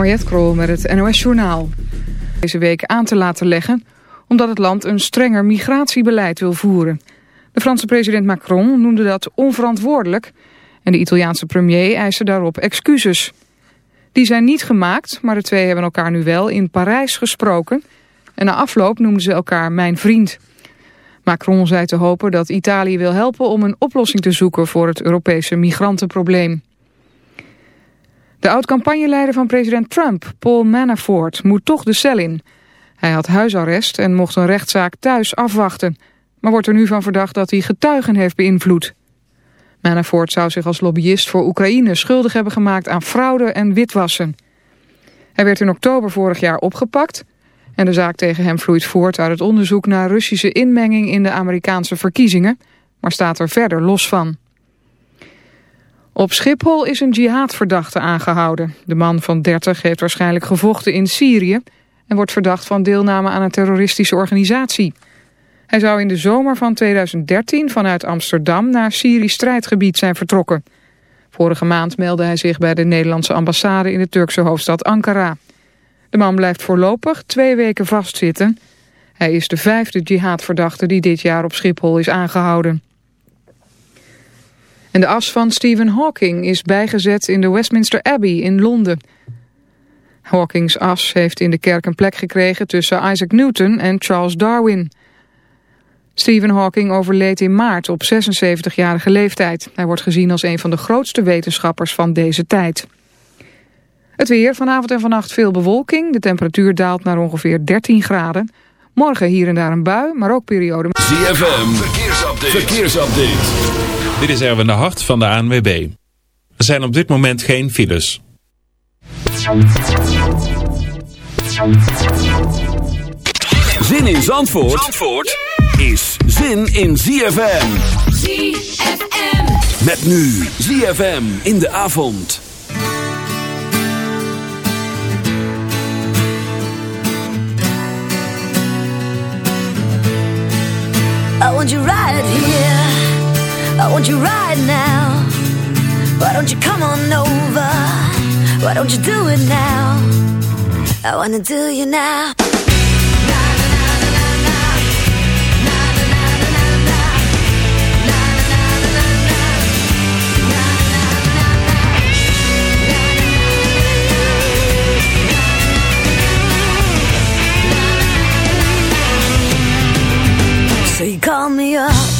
Mariette Krol met het NOS Journaal. Deze week aan te laten leggen omdat het land een strenger migratiebeleid wil voeren. De Franse president Macron noemde dat onverantwoordelijk... en de Italiaanse premier eiste daarop excuses. Die zijn niet gemaakt, maar de twee hebben elkaar nu wel in Parijs gesproken... en na afloop noemden ze elkaar mijn vriend. Macron zei te hopen dat Italië wil helpen om een oplossing te zoeken... voor het Europese migrantenprobleem. De oud-campagneleider van president Trump, Paul Manafort, moet toch de cel in. Hij had huisarrest en mocht een rechtszaak thuis afwachten. Maar wordt er nu van verdacht dat hij getuigen heeft beïnvloed. Manafort zou zich als lobbyist voor Oekraïne schuldig hebben gemaakt aan fraude en witwassen. Hij werd in oktober vorig jaar opgepakt... en de zaak tegen hem vloeit voort uit het onderzoek naar Russische inmenging in de Amerikaanse verkiezingen... maar staat er verder los van. Op Schiphol is een jihadverdachte aangehouden. De man van 30 heeft waarschijnlijk gevochten in Syrië... en wordt verdacht van deelname aan een terroristische organisatie. Hij zou in de zomer van 2013 vanuit Amsterdam naar Syrisch strijdgebied zijn vertrokken. Vorige maand meldde hij zich bij de Nederlandse ambassade in de Turkse hoofdstad Ankara. De man blijft voorlopig twee weken vastzitten. Hij is de vijfde jihadverdachte die dit jaar op Schiphol is aangehouden. En de as van Stephen Hawking is bijgezet in de Westminster Abbey in Londen. Hawkings as heeft in de kerk een plek gekregen tussen Isaac Newton en Charles Darwin. Stephen Hawking overleed in maart op 76-jarige leeftijd. Hij wordt gezien als een van de grootste wetenschappers van deze tijd. Het weer, vanavond en vannacht veel bewolking. De temperatuur daalt naar ongeveer 13 graden. Morgen hier en daar een bui, maar ook periode... ZFM, verkeersupdate. verkeersupdate. Dit is Erwin de Hart van de ANWB. Er zijn op dit moment geen files. Zin in Zandvoort, Zandvoort is zin in ZFM. ZFM. Met nu ZFM in de avond. I want you right here. I want you right now. Why don't you come on over? Why don't you do it now? I wanna do you now. So you call me up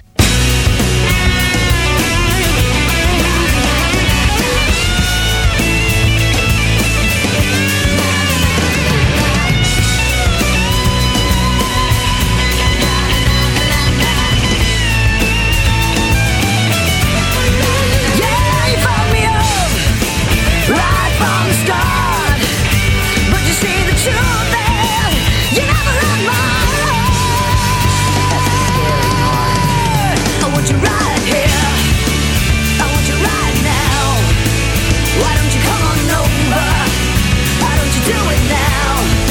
now.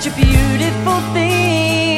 such a beautiful thing.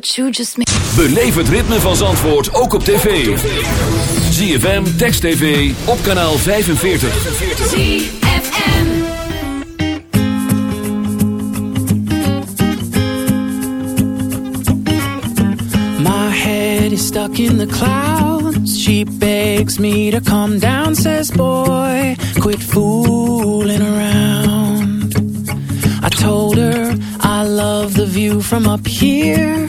What you just made Beleef het ritme van Zandvoort ook op tv. ZFM, Text TV, op kanaal 45. ZFM. My head is stuck in the clouds. She begs me to come down, says, Boy, quit fooling around. I told her I love the view from up here.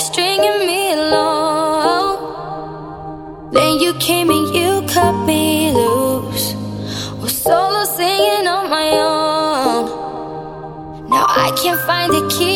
stringing me along. Then you came and you cut me loose. Was solo singing on my own. Now I can't find the key.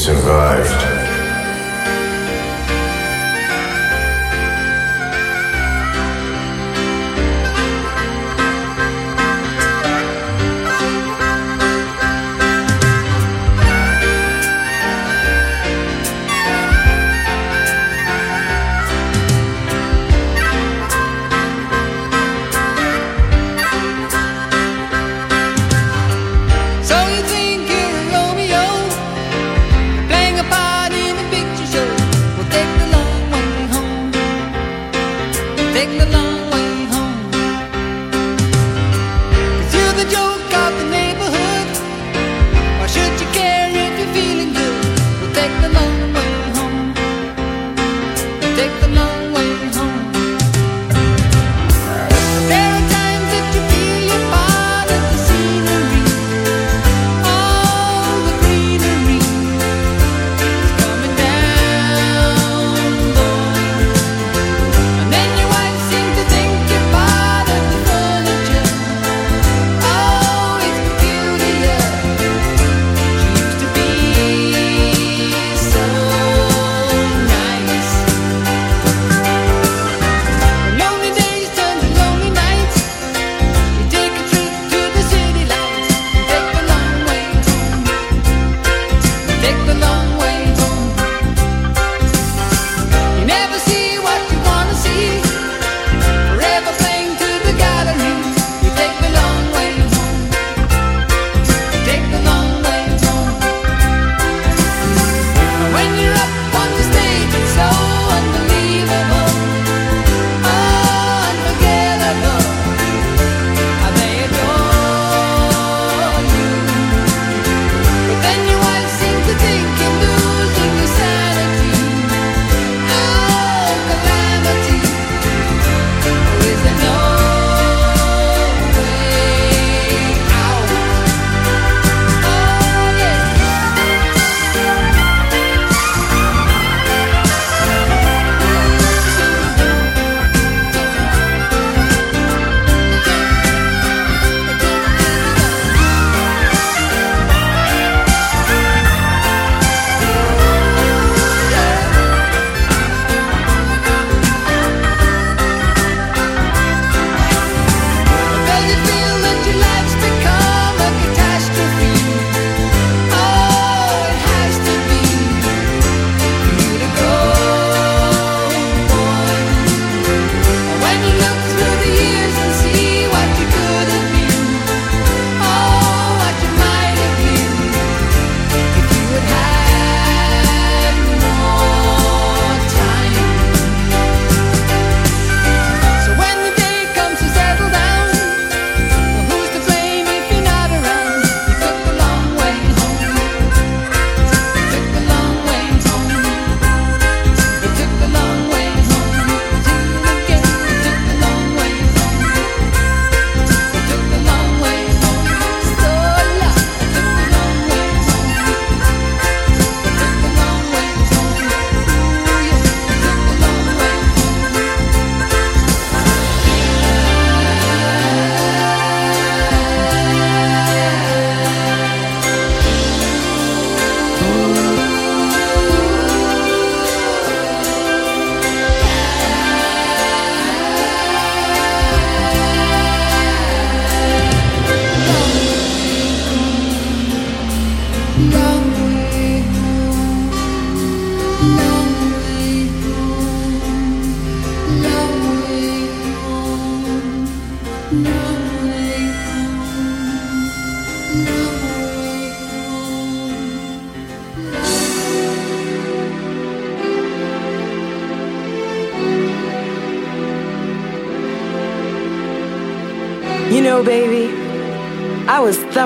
survive.